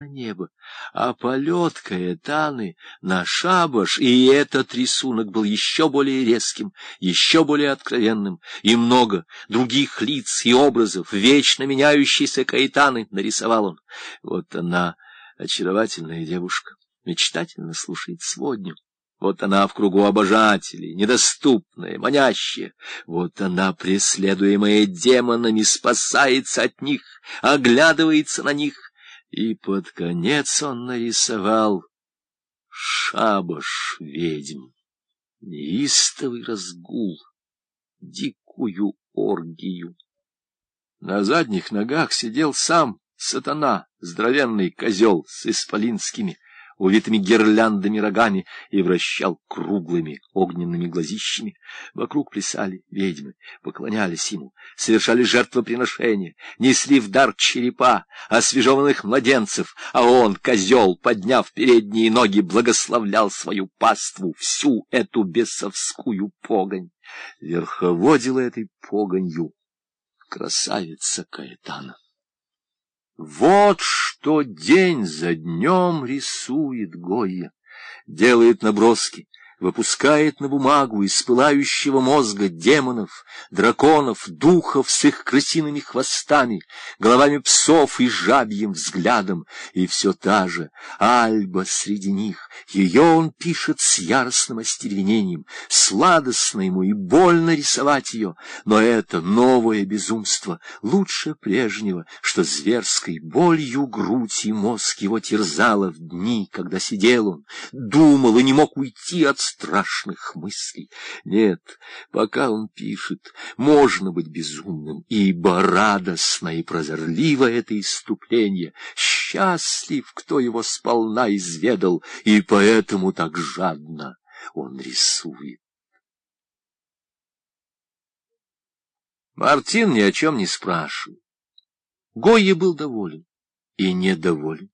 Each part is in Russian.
небо, а полет Каэтаны на шабаш, и этот рисунок был еще более резким, еще более откровенным, и много других лиц и образов, вечно меняющейся Каэтаны, нарисовал он. Вот она, очаровательная девушка, мечтательно слушает сводню. Вот она в кругу обожателей, недоступная, манящая. Вот она, преследуемая демонами, спасается от них, оглядывается на них, и под конец он нарисовал шабаш ведьм, неистовый разгул, дикую оргию. На задних ногах сидел сам сатана, здоровенный козел с исполинскими увитыми гирляндами рогами, и вращал круглыми огненными глазищами. Вокруг плясали ведьмы, поклонялись ему, совершали жертвоприношения, несли в дар черепа, освежеванных младенцев, а он, козел, подняв передние ноги, благословлял свою паству, всю эту бесовскую погонь. Верховодила этой погонью красавица Каэтана. Вот что день за днем рисует Гойя, делает наброски, выпускает на бумагу из пылающего мозга демонов, драконов, духов с их крысиными хвостами, головами псов и жабьим взглядом, и все та же Альба среди них. Ее он пишет с яростным остервенением, сладостно ему и больно рисовать ее, но это новое безумство, лучше прежнего, что зверской болью грудь и мозг его терзало в дни, когда сидел он, думал и не мог уйти от страшных мыслей. Нет, пока он пишет, можно быть безумным, ибо радостно и прозорливо это иступление. Счастлив, кто его сполна изведал, и поэтому так жадно он рисует. Мартин ни о чем не спрашивал. Гойе был доволен и недоволен.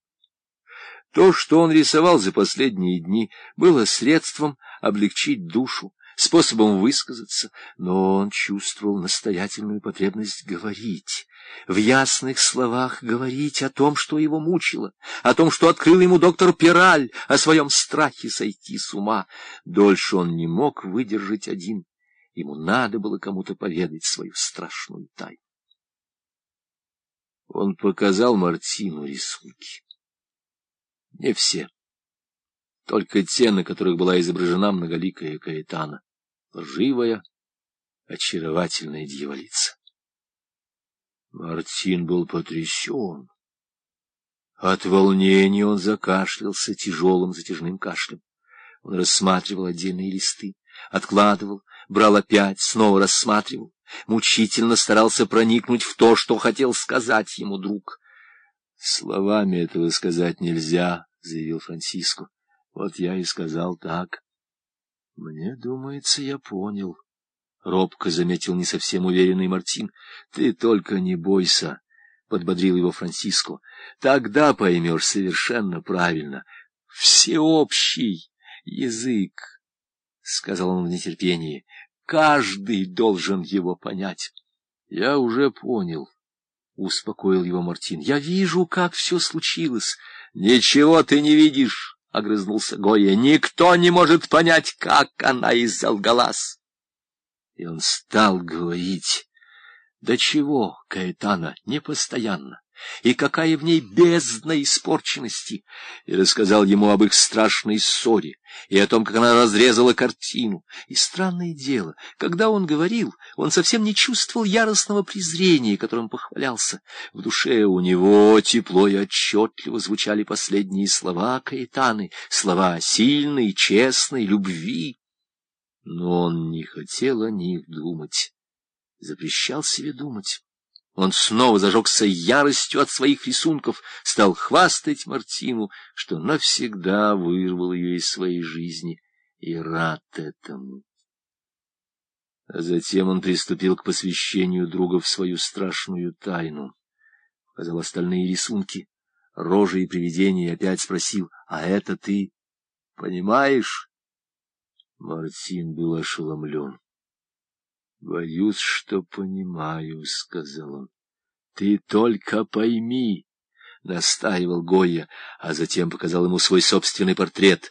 То, что он рисовал за последние дни, было средством облегчить душу, способом высказаться, но он чувствовал настоятельную потребность говорить, в ясных словах говорить о том, что его мучило, о том, что открыл ему доктор Пираль, о своем страхе сойти с ума. Дольше он не мог выдержать один, ему надо было кому-то поведать свою страшную тайну. Он показал Мартину рисунки. Не все. Только те, на которых была изображена многоликая Каэтана. Лживая, очаровательная дьяволица. Мартин был потрясен. От волнения он закашлялся тяжелым затяжным кашлем. Он рассматривал отдельные листы, откладывал, брал опять, снова рассматривал, мучительно старался проникнуть в то, что хотел сказать ему друг. Словами этого сказать нельзя, — заявил Франциско. Вот я и сказал так. Мне думается, я понял. Робко заметил не совсем уверенный Мартин. Ты только не бойся, — подбодрил его Франциско. Тогда поймешь совершенно правильно. Всеобщий язык, — сказал он в нетерпении. Каждый должен его понять. Я уже понял. — успокоил его Мартин. — Я вижу, как все случилось. — Ничего ты не видишь, — огрызнулся Гоя. — Никто не может понять, как она изолгалась. И он стал говорить. — Да чего, Каэтана, непостоянно и какая в ней бездна испорченности, и рассказал ему об их страшной ссоре, и о том, как она разрезала картину. И странное дело, когда он говорил, он совсем не чувствовал яростного презрения, которым похвалялся. В душе у него тепло и отчетливо звучали последние слова Каэтаны, слова сильной, честной любви. Но он не хотел о них думать, запрещал себе думать. Он снова зажегся яростью от своих рисунков, стал хвастать Мартину, что навсегда вырвал ее из своей жизни, и рад этому. А затем он приступил к посвящению друга в свою страшную тайну. Показал остальные рисунки, рожи и привидения, и опять спросил, «А это ты понимаешь?» Мартин был ошеломлен. Боюсь, что понимаю, — сказал он. Ты только пойми, настаивал Гойя, а затем показал ему свой собственный портрет,